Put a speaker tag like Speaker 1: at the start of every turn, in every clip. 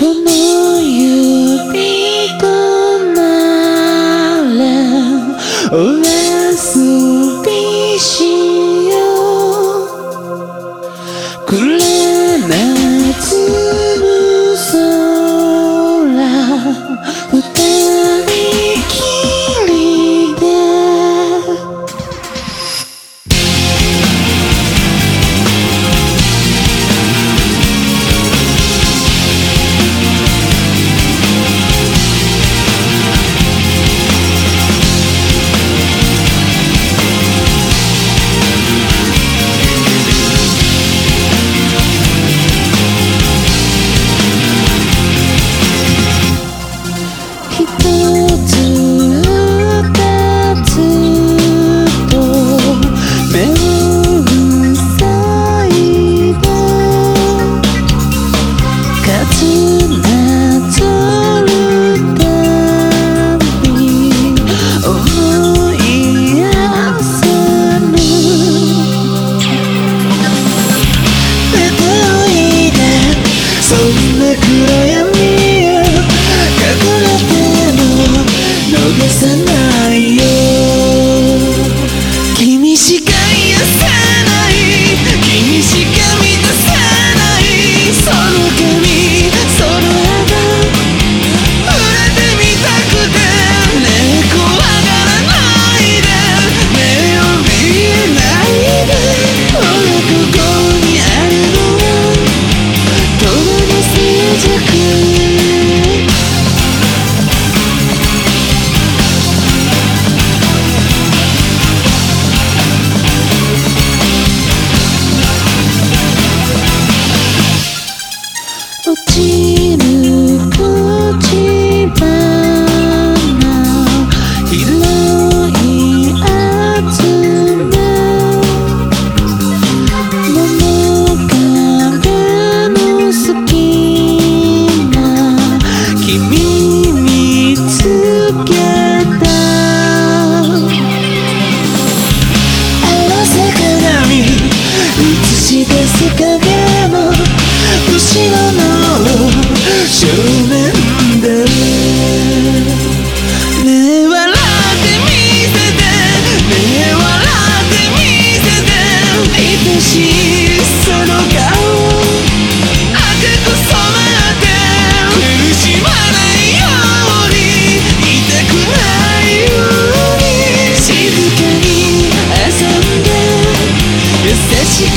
Speaker 1: gonna know you.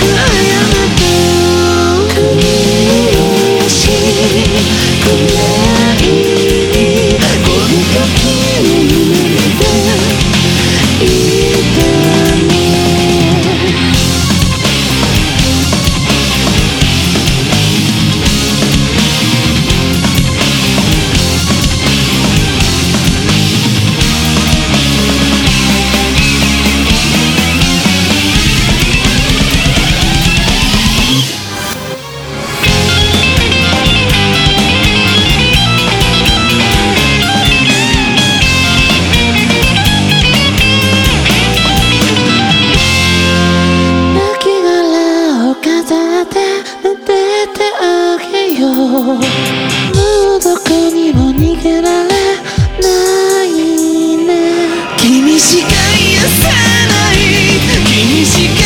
Speaker 1: you. て撫でてあげよう。もうどこにも逃げられないね。君しか癒さない。君しか